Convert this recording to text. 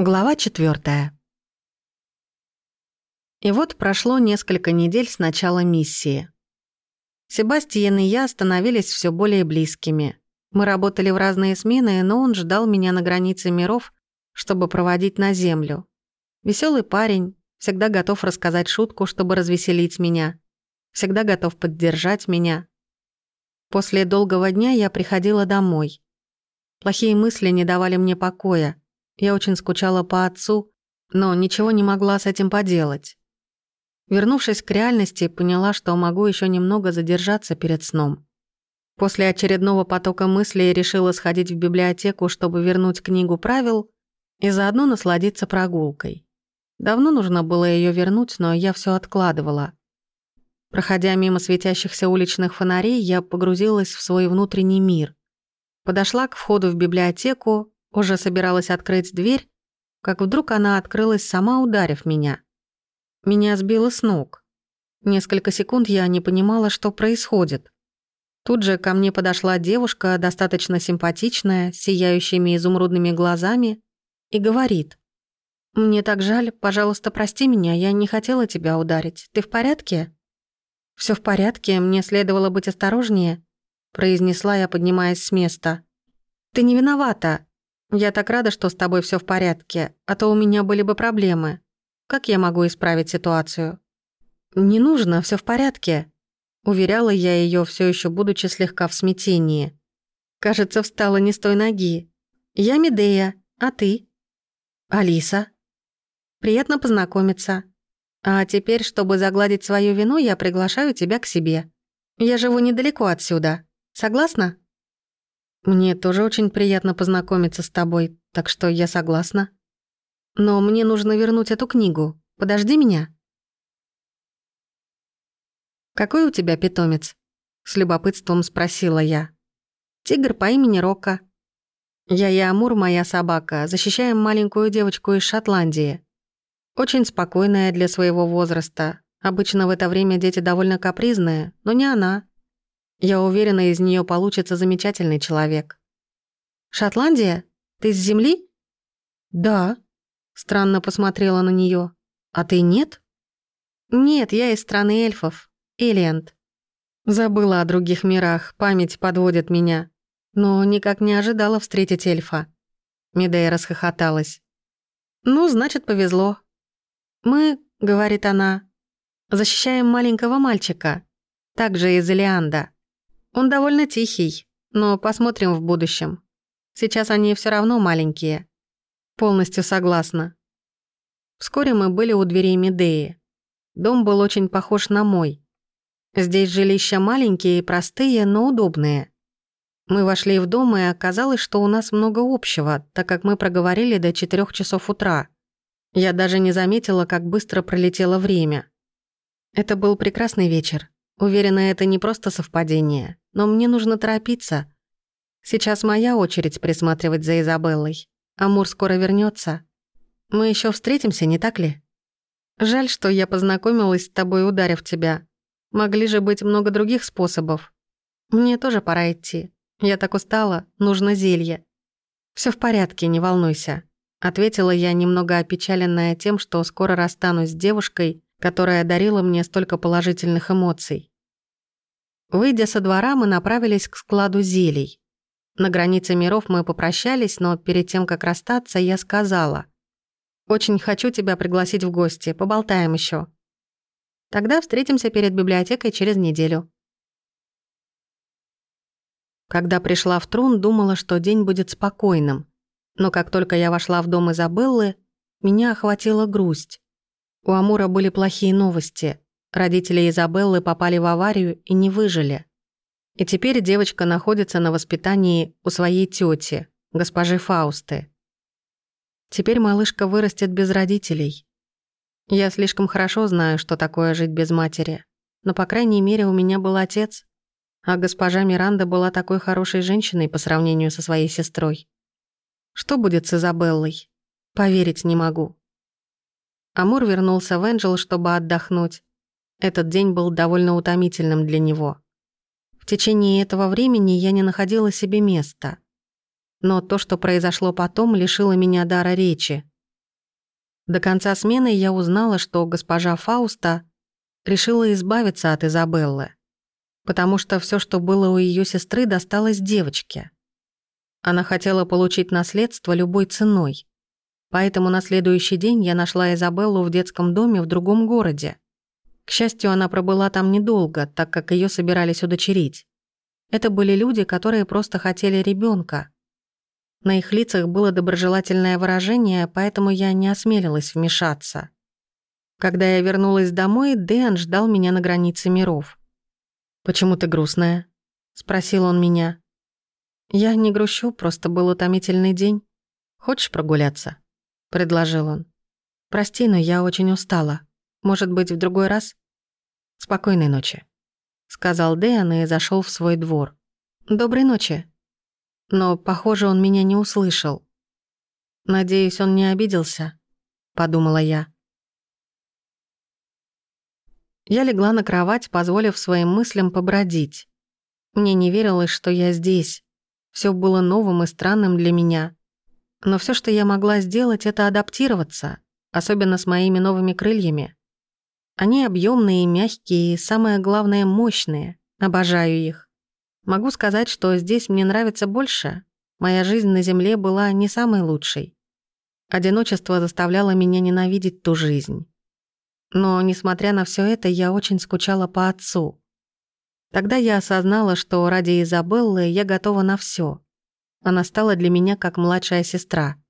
Глава четвертая. И вот прошло несколько недель с начала миссии. Себастьян и я становились все более близкими. Мы работали в разные смены, но он ждал меня на границе миров, чтобы проводить на землю. Веселый парень, всегда готов рассказать шутку, чтобы развеселить меня. Всегда готов поддержать меня. После долгого дня я приходила домой. Плохие мысли не давали мне покоя. Я очень скучала по отцу, но ничего не могла с этим поделать. Вернувшись к реальности, поняла, что могу еще немного задержаться перед сном. После очередного потока мыслей решила сходить в библиотеку, чтобы вернуть книгу правил и заодно насладиться прогулкой. Давно нужно было ее вернуть, но я все откладывала. Проходя мимо светящихся уличных фонарей, я погрузилась в свой внутренний мир. Подошла к входу в библиотеку, уже собиралась открыть дверь, как вдруг она открылась сама, ударив меня. Меня сбило с ног. Несколько секунд я не понимала, что происходит. Тут же ко мне подошла девушка, достаточно симпатичная, сияющими изумрудными глазами, и говорит. «Мне так жаль, пожалуйста, прости меня, я не хотела тебя ударить. Ты в порядке?» Все в порядке, мне следовало быть осторожнее», произнесла я, поднимаясь с места. «Ты не виновата. Я так рада, что с тобой все в порядке, а то у меня были бы проблемы. Как я могу исправить ситуацию? Не нужно, все в порядке, уверяла я ее, все еще будучи слегка в смятении. Кажется, встала не с той ноги. Я Медея, а ты? Алиса. Приятно познакомиться. А теперь, чтобы загладить свою вину, я приглашаю тебя к себе. Я живу недалеко отсюда. Согласна? Мне тоже очень приятно познакомиться с тобой, так что я согласна. Но мне нужно вернуть эту книгу. Подожди меня. Какой у тебя питомец? С любопытством спросила я. Тигр по имени Рока. Я и Амур, моя собака, защищаем маленькую девочку из Шотландии. Очень спокойная для своего возраста. Обычно в это время дети довольно капризные, но не она. Я уверена, из нее получится замечательный человек. Шотландия? Ты с земли? Да. Странно посмотрела на нее. А ты нет? Нет, я из страны эльфов. Элиант. Забыла о других мирах, память подводит меня. Но никак не ожидала встретить эльфа. Медея расхохоталась. «Ну, значит, повезло. Мы, — говорит она, — защищаем маленького мальчика, также из Элианда. Он довольно тихий, но посмотрим в будущем. Сейчас они все равно маленькие. Полностью согласна. Вскоре мы были у дверей Медеи. Дом был очень похож на мой. Здесь жилища маленькие и простые, но удобные. Мы вошли в дом, и оказалось, что у нас много общего, так как мы проговорили до 4 часов утра. Я даже не заметила, как быстро пролетело время. Это был прекрасный вечер. Уверена, это не просто совпадение, но мне нужно торопиться. Сейчас моя очередь присматривать за Изабеллой. Амур скоро вернется. Мы еще встретимся, не так ли? Жаль, что я познакомилась с тобой, ударив тебя. Могли же быть много других способов. Мне тоже пора идти. Я так устала, нужно зелье. Все в порядке, не волнуйся. Ответила я, немного опечаленная тем, что скоро расстанусь с девушкой, которая дарила мне столько положительных эмоций. Выйдя со двора, мы направились к складу зелий. На границе миров мы попрощались, но перед тем, как расстаться, я сказала. «Очень хочу тебя пригласить в гости, поболтаем еще. Тогда встретимся перед библиотекой через неделю». Когда пришла в трун, думала, что день будет спокойным. Но как только я вошла в дом Изабеллы, меня охватила грусть. У Амура были плохие новости. Родители Изабеллы попали в аварию и не выжили. И теперь девочка находится на воспитании у своей тети, госпожи Фаусты. Теперь малышка вырастет без родителей. Я слишком хорошо знаю, что такое жить без матери. Но, по крайней мере, у меня был отец. А госпожа Миранда была такой хорошей женщиной по сравнению со своей сестрой. Что будет с Изабеллой? Поверить не могу. Амур вернулся в Энджел, чтобы отдохнуть. Этот день был довольно утомительным для него. В течение этого времени я не находила себе места. Но то, что произошло потом, лишило меня дара речи. До конца смены я узнала, что госпожа Фауста решила избавиться от Изабеллы, потому что все, что было у ее сестры, досталось девочке. Она хотела получить наследство любой ценой. Поэтому на следующий день я нашла Изабеллу в детском доме в другом городе. К счастью, она пробыла там недолго, так как ее собирались удочерить. Это были люди, которые просто хотели ребенка. На их лицах было доброжелательное выражение, поэтому я не осмелилась вмешаться. Когда я вернулась домой, Дэн ждал меня на границе миров. «Почему ты грустная?» — спросил он меня. «Я не грущу, просто был утомительный день. Хочешь прогуляться?» — предложил он. «Прости, но я очень устала. Может быть, в другой раз?» «Спокойной ночи», — сказал Дэн и зашел в свой двор. «Доброй ночи», но, похоже, он меня не услышал. Надеюсь, он не обиделся, подумала я. Я легла на кровать, позволив своим мыслям побродить. Мне не верилось, что я здесь. Все было новым и странным для меня. Но все, что я могла сделать, это адаптироваться, особенно с моими новыми крыльями. Они объемные мягкие, и самое главное, мощные. Обожаю их. Могу сказать, что здесь мне нравится больше. Моя жизнь на Земле была не самой лучшей. Одиночество заставляло меня ненавидеть ту жизнь. Но, несмотря на все это, я очень скучала по отцу. Тогда я осознала, что ради Изабеллы я готова на все. Она стала для меня как младшая сестра.